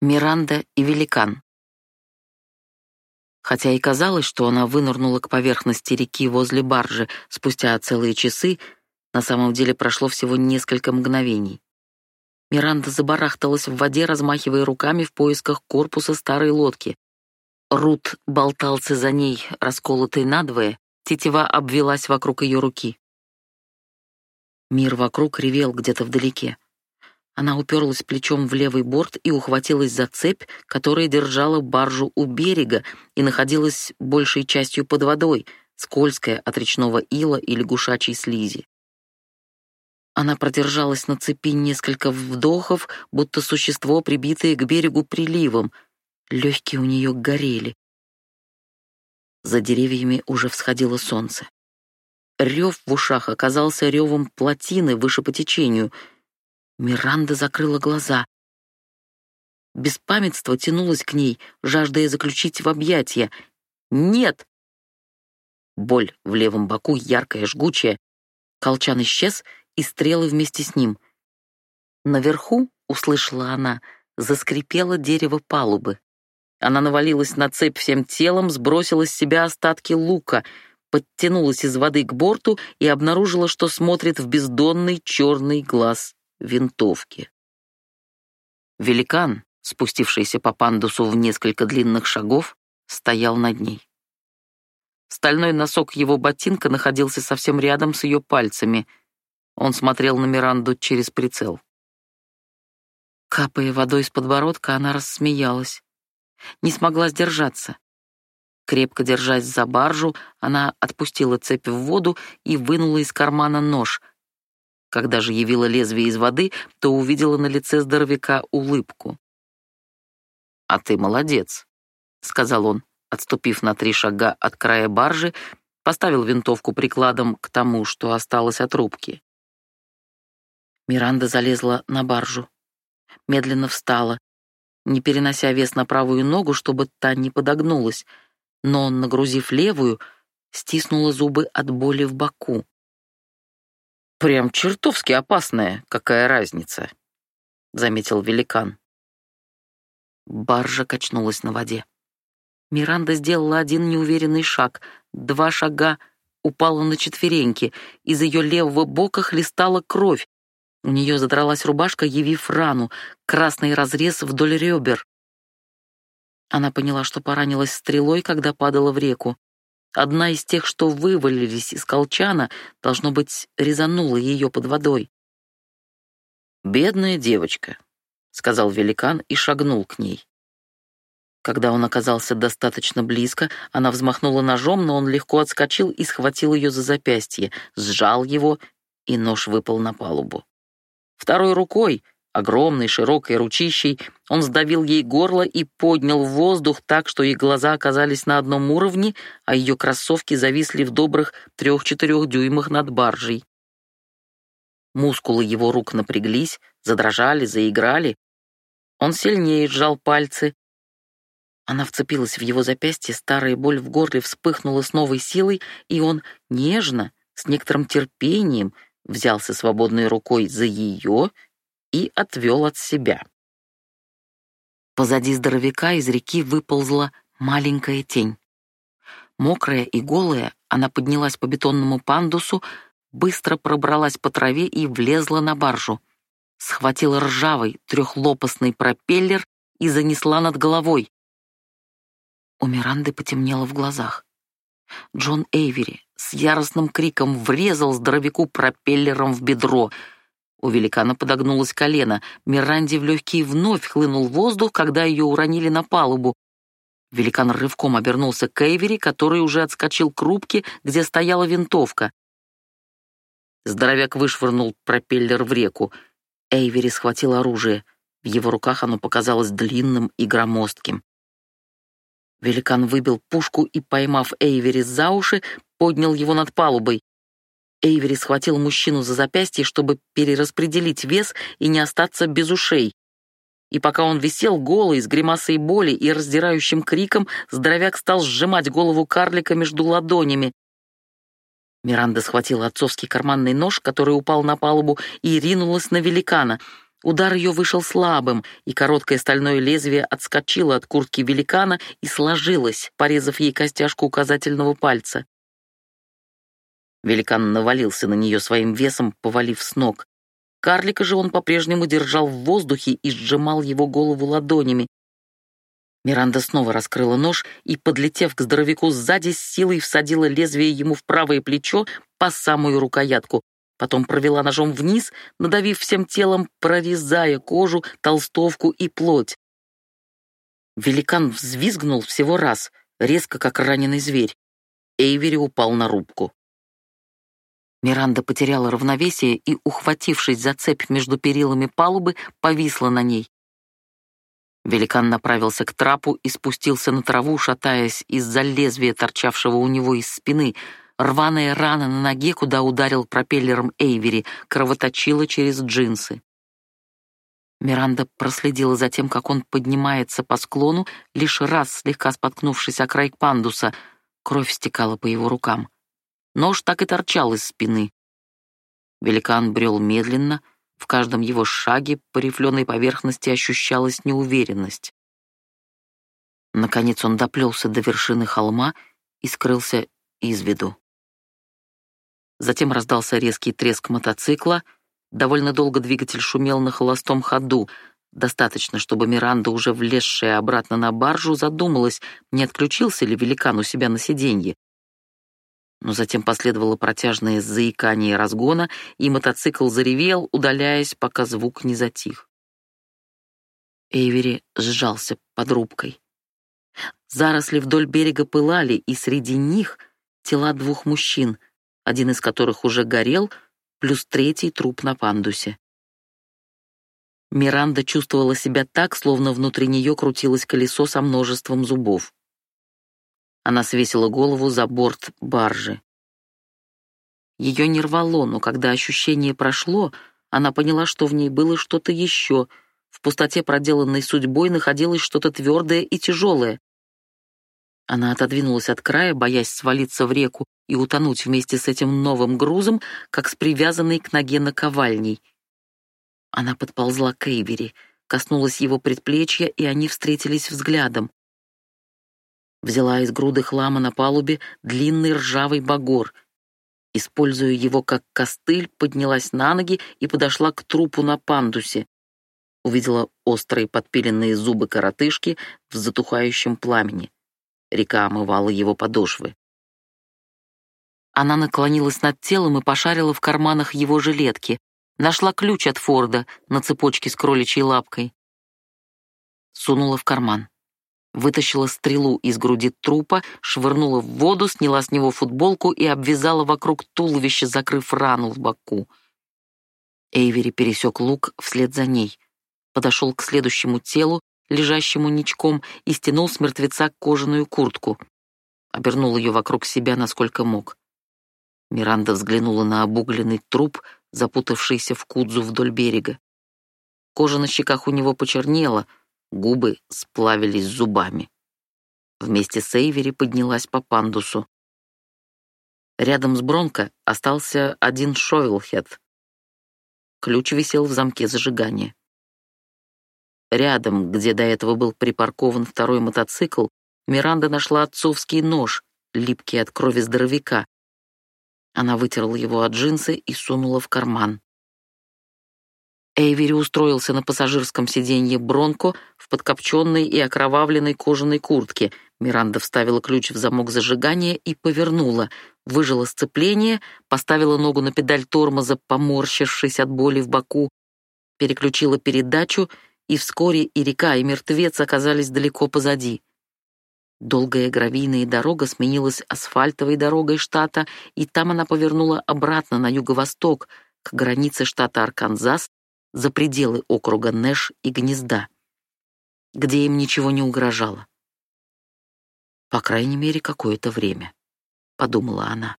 Миранда и великан. Хотя и казалось, что она вынырнула к поверхности реки возле баржи спустя целые часы, на самом деле прошло всего несколько мгновений. Миранда забарахталась в воде, размахивая руками в поисках корпуса старой лодки. Рут болтался за ней, расколотый надвое, тетива обвелась вокруг ее руки. Мир вокруг ревел где-то вдалеке. Она уперлась плечом в левый борт и ухватилась за цепь, которая держала баржу у берега и находилась большей частью под водой, скользкая от речного ила и лягушачьей слизи. Она продержалась на цепи несколько вдохов, будто существо, прибитое к берегу приливом. Легкие у нее горели. За деревьями уже всходило солнце. Рев в ушах оказался ревом плотины выше по течению — Миранда закрыла глаза. Беспамятство тянулось к ней, жаждая заключить в объятия. «Нет!» Боль в левом боку, яркая, жгучая. Колчан исчез, и стрелы вместе с ним. Наверху, услышала она, заскрипело дерево палубы. Она навалилась на цепь всем телом, сбросила с себя остатки лука, подтянулась из воды к борту и обнаружила, что смотрит в бездонный черный глаз винтовки. Великан, спустившийся по пандусу в несколько длинных шагов, стоял над ней. Стальной носок его ботинка находился совсем рядом с ее пальцами. Он смотрел на Миранду через прицел. Капая водой с подбородка, она рассмеялась. Не смогла сдержаться. Крепко держась за баржу, она отпустила цепь в воду и вынула из кармана нож, когда же явила лезвие из воды, то увидела на лице здоровяка улыбку. «А ты молодец», — сказал он, отступив на три шага от края баржи, поставил винтовку прикладом к тому, что осталось от рубки. Миранда залезла на баржу, медленно встала, не перенося вес на правую ногу, чтобы та не подогнулась, но, нагрузив левую, стиснула зубы от боли в боку. «Прям чертовски опасная, какая разница», — заметил великан. Баржа качнулась на воде. Миранда сделала один неуверенный шаг, два шага, упала на четвереньки, из ее левого бока хлестала кровь. У нее задралась рубашка, явив рану, красный разрез вдоль ребер. Она поняла, что поранилась стрелой, когда падала в реку. Одна из тех, что вывалились из колчана, должно быть, резанула ее под водой. «Бедная девочка», — сказал великан и шагнул к ней. Когда он оказался достаточно близко, она взмахнула ножом, но он легко отскочил и схватил ее за запястье, сжал его, и нож выпал на палубу. Второй рукой Огромной, широкой ручищей он сдавил ей горло и поднял в воздух так, что их глаза оказались на одном уровне, а ее кроссовки зависли в добрых трех-четырех дюймах над баржей. Мускулы его рук напряглись, задрожали, заиграли. Он сильнее сжал пальцы. Она вцепилась в его запястье, старая боль в горле вспыхнула с новой силой, и он нежно, с некоторым терпением, взялся свободной рукой за ее и отвел от себя. Позади здоровяка из реки выползла маленькая тень. Мокрая и голая, она поднялась по бетонному пандусу, быстро пробралась по траве и влезла на баржу. Схватила ржавый трехлопастный пропеллер и занесла над головой. У Миранды потемнело в глазах. Джон Эйвери с яростным криком врезал здоровяку пропеллером в бедро — у великана подогнулось колено. Миранде в легкие вновь хлынул воздух, когда ее уронили на палубу. Великан рывком обернулся к Эйвери, который уже отскочил к рубке, где стояла винтовка. Здоровяк вышвырнул пропеллер в реку. Эйвери схватил оружие. В его руках оно показалось длинным и громоздким. Великан выбил пушку и, поймав Эйвери за уши, поднял его над палубой. Эйвери схватил мужчину за запястье, чтобы перераспределить вес и не остаться без ушей. И пока он висел голый, с гримасой боли и раздирающим криком, здоровяк стал сжимать голову карлика между ладонями. Миранда схватила отцовский карманный нож, который упал на палубу, и ринулась на великана. Удар ее вышел слабым, и короткое стальное лезвие отскочило от куртки великана и сложилось, порезав ей костяшку указательного пальца. Великан навалился на нее своим весом, повалив с ног. Карлика же он по-прежнему держал в воздухе и сжимал его голову ладонями. Миранда снова раскрыла нож и, подлетев к здоровяку сзади, с силой всадила лезвие ему в правое плечо по самую рукоятку, потом провела ножом вниз, надавив всем телом, прорезая кожу, толстовку и плоть. Великан взвизгнул всего раз, резко, как раненый зверь. Эйвери упал на рубку. Миранда потеряла равновесие и, ухватившись за цепь между перилами палубы, повисла на ней. Великан направился к трапу и спустился на траву, шатаясь из-за лезвия, торчавшего у него из спины. Рваная рана на ноге, куда ударил пропеллером Эйвери, кровоточила через джинсы. Миранда проследила за тем, как он поднимается по склону, лишь раз слегка споткнувшись о край пандуса. Кровь стекала по его рукам. Нож так и торчал из спины. Великан брел медленно, в каждом его шаге по рифленой поверхности ощущалась неуверенность. Наконец он доплелся до вершины холма и скрылся из виду. Затем раздался резкий треск мотоцикла. Довольно долго двигатель шумел на холостом ходу. Достаточно, чтобы Миранда, уже влезшая обратно на баржу, задумалась, не отключился ли великан у себя на сиденье но затем последовало протяжное заикание разгона, и мотоцикл заревел, удаляясь, пока звук не затих. Эйвери сжался под рубкой. Заросли вдоль берега пылали, и среди них тела двух мужчин, один из которых уже горел, плюс третий труп на пандусе. Миранда чувствовала себя так, словно внутри нее крутилось колесо со множеством зубов. Она свесила голову за борт баржи. Ее не рвало, но когда ощущение прошло, она поняла, что в ней было что-то еще. В пустоте, проделанной судьбой, находилось что-то твердое и тяжелое. Она отодвинулась от края, боясь свалиться в реку и утонуть вместе с этим новым грузом, как с привязанной к ноге наковальней. Она подползла к Эйвери, коснулась его предплечья, и они встретились взглядом. Взяла из груды хлама на палубе длинный ржавый багор. Используя его как костыль, поднялась на ноги и подошла к трупу на пандусе. Увидела острые подпиленные зубы коротышки в затухающем пламени. Река омывала его подошвы. Она наклонилась над телом и пошарила в карманах его жилетки. Нашла ключ от Форда на цепочке с кроличьей лапкой. Сунула в карман вытащила стрелу из груди трупа, швырнула в воду, сняла с него футболку и обвязала вокруг туловища, закрыв рану в боку. Эйвери пересек луг вслед за ней, подошел к следующему телу, лежащему ничком, и стянул с мертвеца кожаную куртку. Обернул ее вокруг себя, насколько мог. Миранда взглянула на обугленный труп, запутавшийся в кудзу вдоль берега. Кожа на щеках у него почернела — Губы сплавились зубами. Вместе с Эйвери поднялась по пандусу. Рядом с Бронко остался один Шойлхед. Ключ висел в замке зажигания. Рядом, где до этого был припаркован второй мотоцикл, Миранда нашла отцовский нож, липкий от крови здоровяка. Она вытерла его от джинсы и сунула в карман. Эйвери устроился на пассажирском сиденье Бронко в подкопченной и окровавленной кожаной куртке. Миранда вставила ключ в замок зажигания и повернула, выжила сцепление, поставила ногу на педаль тормоза, поморщившись от боли в боку, переключила передачу, и вскоре и река, и мертвец оказались далеко позади. Долгая гравийная дорога сменилась асфальтовой дорогой штата, и там она повернула обратно на юго-восток, к границе штата Арканзас, за пределы округа Нэш и Гнезда, где им ничего не угрожало. По крайней мере, какое-то время, подумала она.